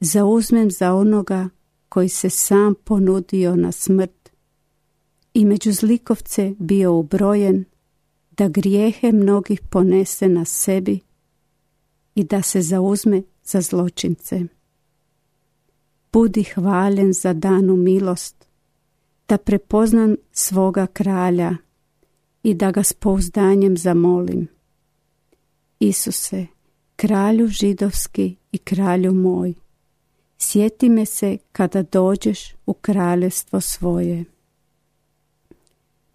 Speaker 2: zauzmem za onoga koji se sam ponudio na smrt i među zlikovce bio ubrojen da grijehe mnogih ponese na sebi i da se zauzme za zločince. Budi hvaljen za danu milost, da prepoznam svoga kralja i da ga s pouzdanjem zamolim. Isuse, kralju židovski i kralju moj, sjeti me se kada dođeš u kraljevstvo svoje.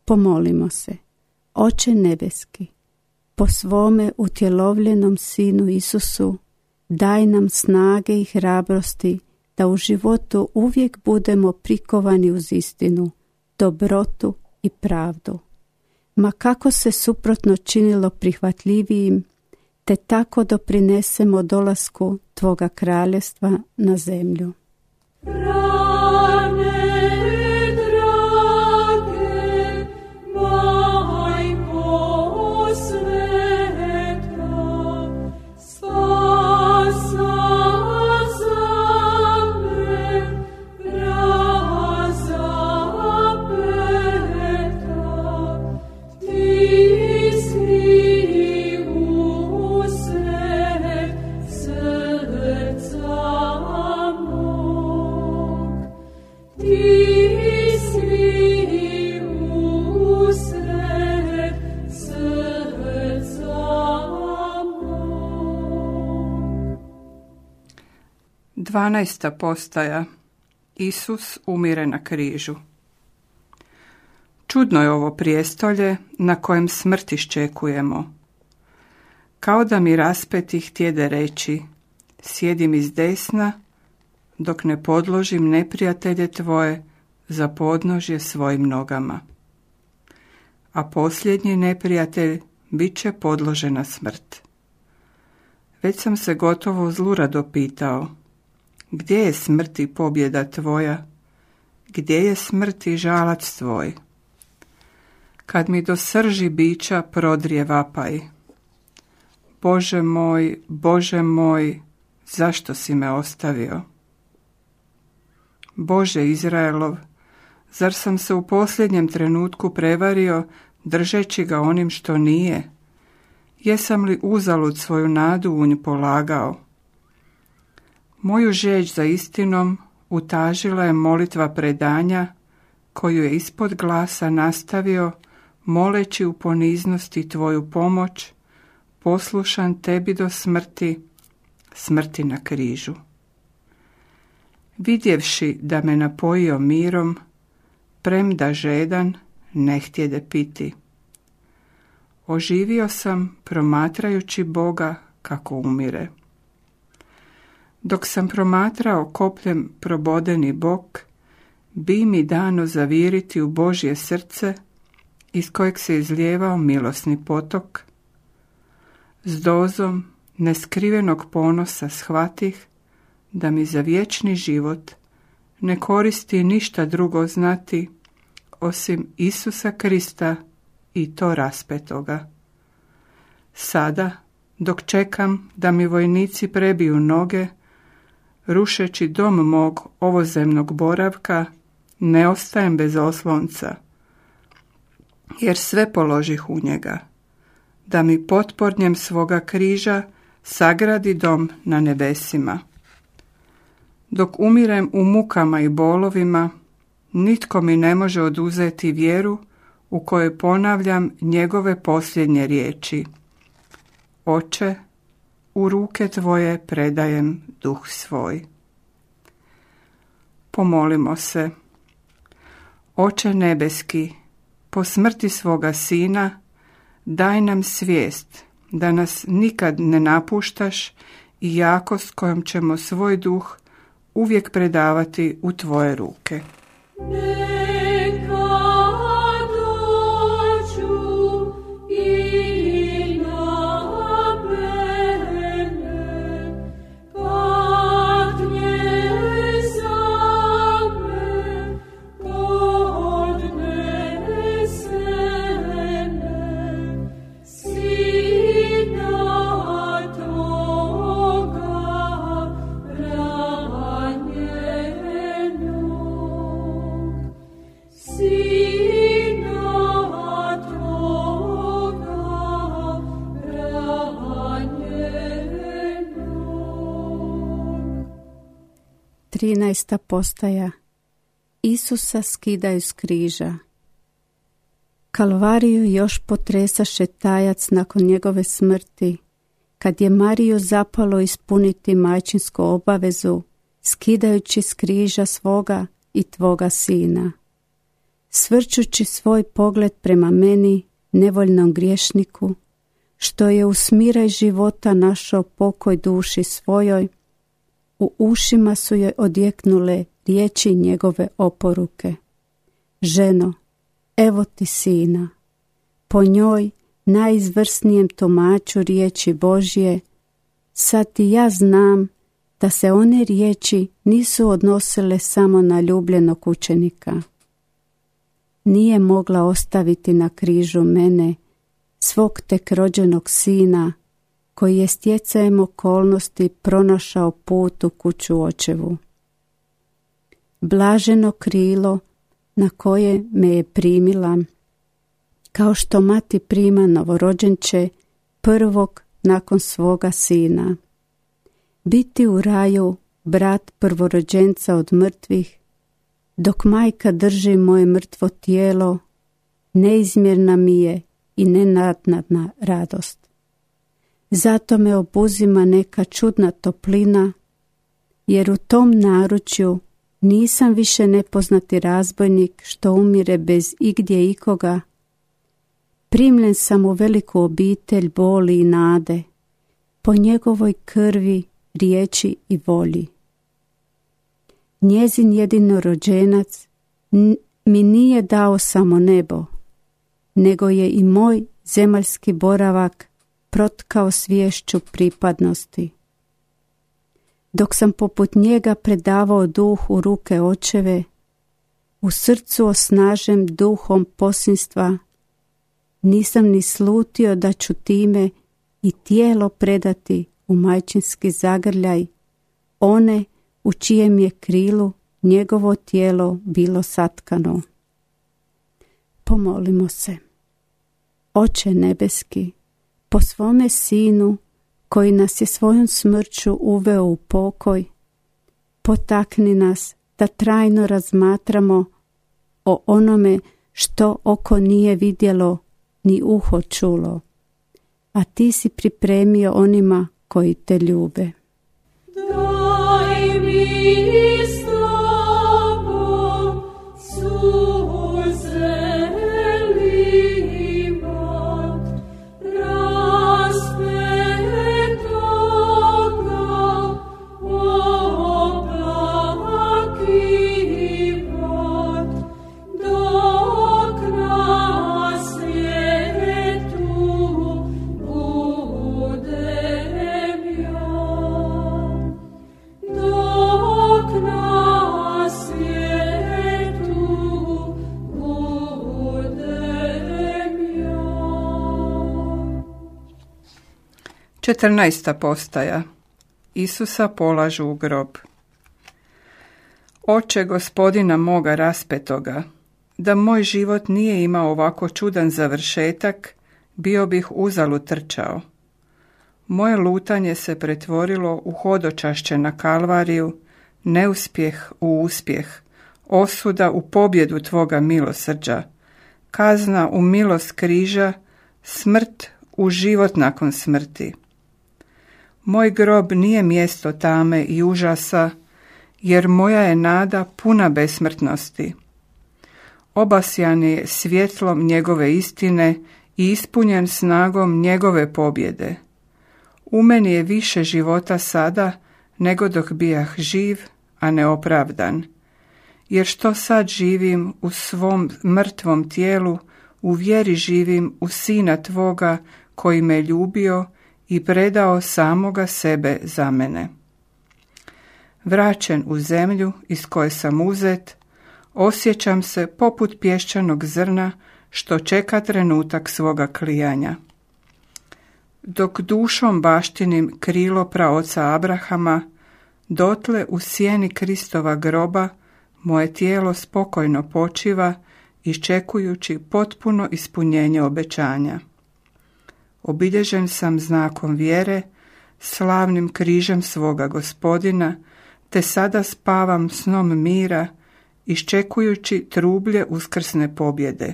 Speaker 2: Pomolimo se, Oče nebeski, po svome utjelovljenom Sinu Isusu, daj nam snage i hrabrosti da u životu uvijek budemo prikovani uz istinu, dobrotu i pravdu. Ma kako se suprotno činilo prihvatljivijim te tako doprinesemo dolasku Tvoga kraljestva na zemlju.
Speaker 1: Dvanaesta postaja Isus umire na križu. Čudno je ovo prijestolje na kojem smrt iščekujemo. Kao da mi raspeti htjede reći, sjedim iz desna, dok ne podložim neprijatelje tvoje za podnožje svojim nogama. A posljednji neprijatelj bit će podložen na smrt. Već sam se gotovo zlurado pitao, gdje je smrt i pobjeda tvoja? Gdje je smrt i žalac tvoj? Kad mi do srži bića prodrije vapaj. Bože moj, Bože moj, zašto si me ostavio? Bože Izraelov, zar sam se u posljednjem trenutku prevario držeći ga onim što nije? Jesam li uzalud svoju nadu u nju polagao? Moju žeć za istinom utažila je molitva predanja koju je ispod glasa nastavio moleći u poniznosti tvoju pomoć, poslušan tebi do smrti, smrti na križu. Vidjevši da me napojio mirom, premda žedan, ne htjede piti. Oživio sam promatrajući Boga kako umire. Dok sam promatrao kopljem probodeni bok, bi mi dano zaviriti u Božje srce, iz kojeg se izlijevao milosni potok. S dozom neskrivenog ponosa shvatih da mi za vječni život ne koristi ništa drugo znati osim Isusa Krista i to raspetoga. Sada, dok čekam da mi vojnici prebiju noge, rušeći dom mog ovozemnog boravka, ne ostajem bez oslonca, jer sve položih u njega, da mi potpornjem svoga križa sagradi dom na nebesima. Dok umirem u mukama i bolovima, nitko mi ne može oduzeti vjeru u kojoj ponavljam njegove posljednje riječi. Oče, u ruke tvoje predajem duh svoj. Pomolimo se. Oče nebeski, po smrti svoga sina, daj nam svijest da nas nikad ne napuštaš i jakost kojom ćemo svoj duh uvijek predavati u tvoje ruke.
Speaker 2: Trinaesta postaja Isusa skidaju s križa. Kalvariju još potresa šetajac nakon njegove smrti, kad je Mariju zapalo ispuniti majčinsku obavezu, skidajući s križa svoga i tvoga sina. Svrčući svoj pogled prema meni, nevoljnom griješniku, što je u života našao pokoj duši svojoj, u ušima su joj odjeknule riječi njegove oporuke. Ženo, evo ti sina. Po njoj, najizvrsnijem tomaču riječi Božje, sad ti ja znam da se one riječi nisu odnosile samo na ljubljenog učenika. Nije mogla ostaviti na križu mene, svog tek rođenog sina, koji je stjecajem okolnosti pronašao put u kuću očevu. Blaženo krilo na koje me je primila, kao što mati prima novorođenče prvog nakon svoga sina. Biti u raju brat prvorođenca od mrtvih, dok majka drži moje mrtvo tijelo, neizmjerna mi je i nenadnadna radost. Zato me obuzima neka čudna toplina, jer u tom naručju nisam više nepoznati razbojnik što umire bez igdje ikoga. Primljen sam u veliku obitelj boli i nade, po njegovoj krvi, riječi i volji. Njezin jedinorođenac mi nije dao samo nebo, nego je i moj zemaljski boravak protkao svješću pripadnosti. Dok sam poput njega predavao duh u ruke očeve, u srcu osnažem duhom posinstva, nisam ni slutio da ću time i tijelo predati u majčinski zagrljaj, one u čijem je krilu njegovo tijelo bilo satkano. Pomolimo se. Oče nebeski, po svome sinu koji nas je svojom smrću uveo u pokoj potakni nas da trajno razmatramo o onome što oko nije vidjelo ni uho čulo, a ti si pripremio onima koji te ljube.
Speaker 3: Daj mi
Speaker 1: Četrnaesta postaja Isusa polažu u grob. Oče gospodina moga raspetoga, da moj život nije imao ovako čudan završetak, bio bih uzalu trčao. Moje lutanje se pretvorilo u hodočašće na kalvariju, neuspjeh u uspjeh, osuda u pobjedu tvoga milosrđa, kazna u milost križa, smrt u život nakon smrti. Moj grob nije mjesto tame i užasa, jer moja je nada puna besmrtnosti. Obasjan je svjetlom njegove istine i ispunjen snagom njegove pobjede. U meni je više života sada nego dok bijah živ, a neopravdan. Jer što sad živim u svom mrtvom tijelu, u vjeri živim u sina tvoga koji me ljubio i predao samoga sebe za mene. Vraćen u zemlju iz koje sam uzet, osjećam se poput pješčanog zrna što čeka trenutak svoga klijanja. Dok dušom baštinim krilo praoca Abrahama, dotle u sjeni Kristova groba moje tijelo spokojno počiva iščekujući potpuno ispunjenje obećanja. Obilježen sam znakom vjere, slavnim križem svoga gospodina, te sada spavam snom mira, iščekujući trublje uskrsne pobjede.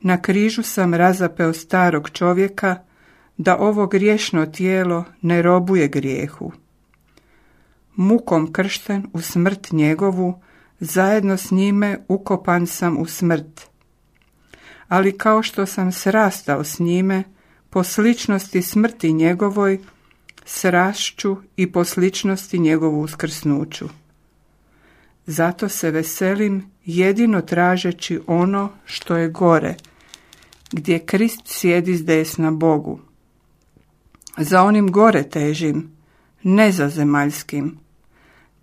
Speaker 1: Na križu sam razapeo starog čovjeka, da ovo griješno tijelo ne robuje grijehu. Mukom kršten u smrt njegovu, zajedno s njime ukopan sam u smrt, ali kao što sam srastao s njime, po sličnosti smrti njegovoj, srašću i po sličnosti njegovu uskrsnuću. Zato se veselim jedino tražeći ono što je gore, gdje Krist sjedi s desna Bogu. Za onim gore težim, ne za zemaljskim.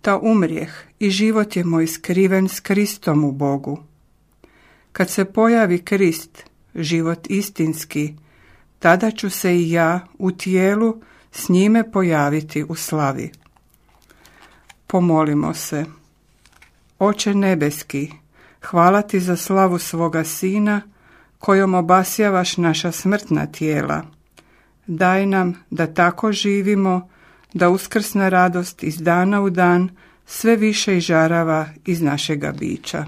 Speaker 1: Ta umrijeh i život je moj skriven s Kristom u Bogu. Kad se pojavi Krist, život istinski, tada ću se i ja u tijelu s njime pojaviti u slavi. Pomolimo se. Oče nebeski, hvala ti za slavu svoga sina, kojom obasjavaš naša smrtna tijela. Daj nam da tako živimo, da uskrsna radost iz dana u dan sve više ižarava iz našega bića.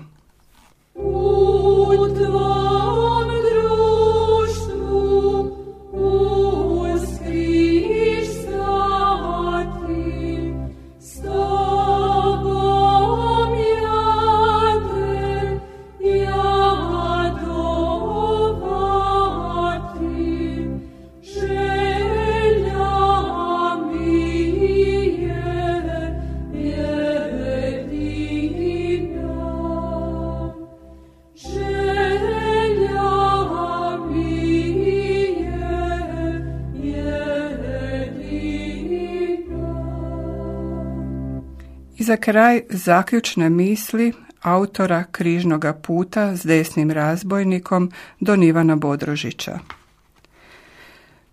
Speaker 1: Za kraj zaključne misli autora Križnoga puta s desnim razbojnikom Don Ivana Bodrožića.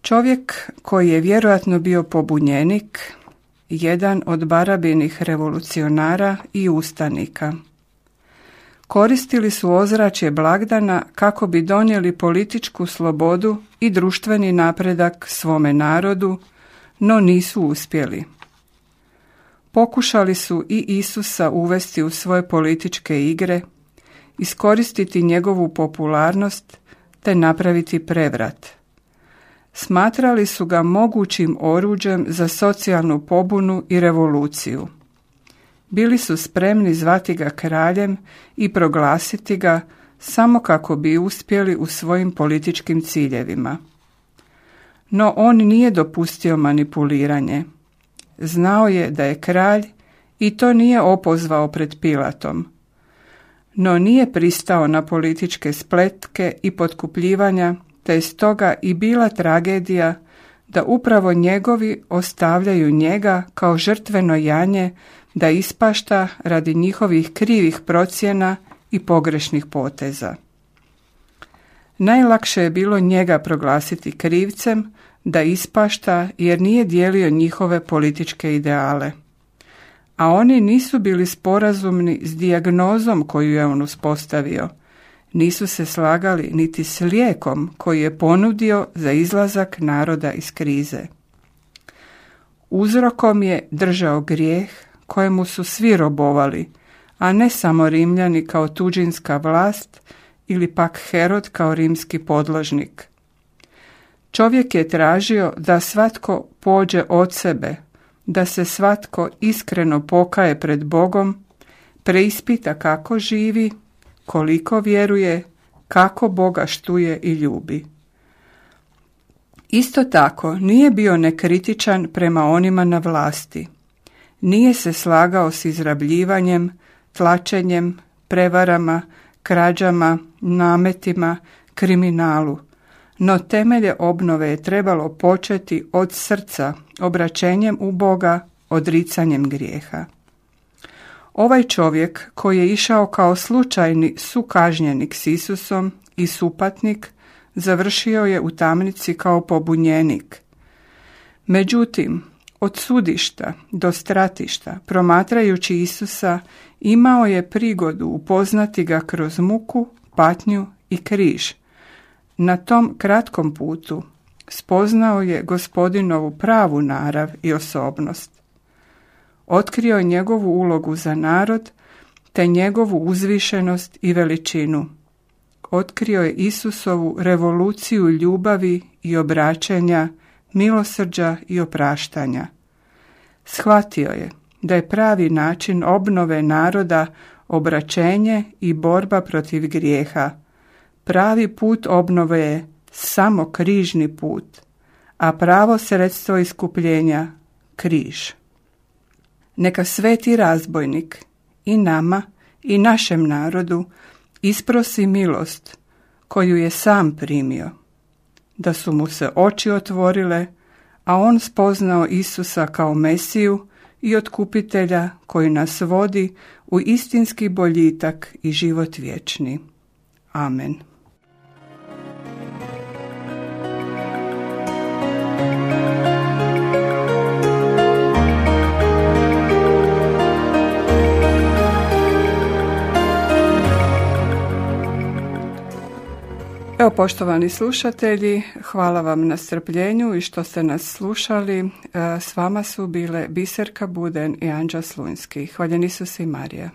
Speaker 1: Čovjek koji je vjerojatno bio pobunjenik, jedan od barabinih revolucionara i ustanika. Koristili su ozračje blagdana kako bi donijeli političku slobodu i društveni napredak svome narodu, no nisu uspjeli. Pokušali su i Isusa uvesti u svoje političke igre, iskoristiti njegovu popularnost te napraviti prevrat. Smatrali su ga mogućim oruđem za socijalnu pobunu i revoluciju. Bili su spremni zvati ga kraljem i proglasiti ga samo kako bi uspjeli u svojim političkim ciljevima. No on nije dopustio manipuliranje. Znao je da je kralj i to nije opozvao pred Pilatom. No nije pristao na političke spletke i potkupljivanja, te je stoga i bila tragedija da upravo njegovi ostavljaju njega kao žrtveno janje da ispašta radi njihovih krivih procjena i pogrešnih poteza. Najlakše je bilo njega proglasiti krivcem da ispašta jer nije dijelio njihove političke ideale. A oni nisu bili sporazumni s dijagnozom koju je on uspostavio. Nisu se slagali niti s lijekom koji je ponudio za izlazak naroda iz krize. Uzrokom je držao grijeh kojemu su svi robovali, a ne samo Rimljani kao tuđinska vlast ili pak Herod kao rimski podložnik. Čovjek je tražio da svatko pođe od sebe, da se svatko iskreno pokaje pred Bogom, preispita kako živi, koliko vjeruje, kako Boga štuje i ljubi. Isto tako nije bio nekritičan prema onima na vlasti. Nije se slagao s izrabljivanjem, tlačenjem, prevarama, krađama, nametima, kriminalu. No temelje obnove je trebalo početi od srca, obraćenjem u Boga, odricanjem grijeha. Ovaj čovjek koji je išao kao slučajni sukažnjenik s Isusom i supatnik, završio je u tamnici kao pobunjenik. Međutim, od sudišta do stratišta, promatrajući Isusa, imao je prigodu upoznati ga kroz muku, patnju i križ. Na tom kratkom putu spoznao je gospodinovu pravu narav i osobnost. Otkrio je njegovu ulogu za narod, te njegovu uzvišenost i veličinu. Otkrio je Isusovu revoluciju ljubavi i obraćenja, milosrđa i opraštanja. Shvatio je da je pravi način obnove naroda obraćenje i borba protiv grijeha. Pravi put obnove je samo križni put, a pravo sredstvo iskupljenja križ. Neka sveti razbojnik i nama i našem narodu isprosi milost koju je sam primio, da su mu se oči otvorile, a on spoznao Isusa kao Mesiju i otkupitelja koji nas vodi u istinski boljitak i život vječni. Amen. Evo poštovani slušatelji, hvala vam na strpljenju i što ste nas slušali. E, s vama su bile Biserka Buden i Anđa Slunjski. Hvaljeni su i Marija.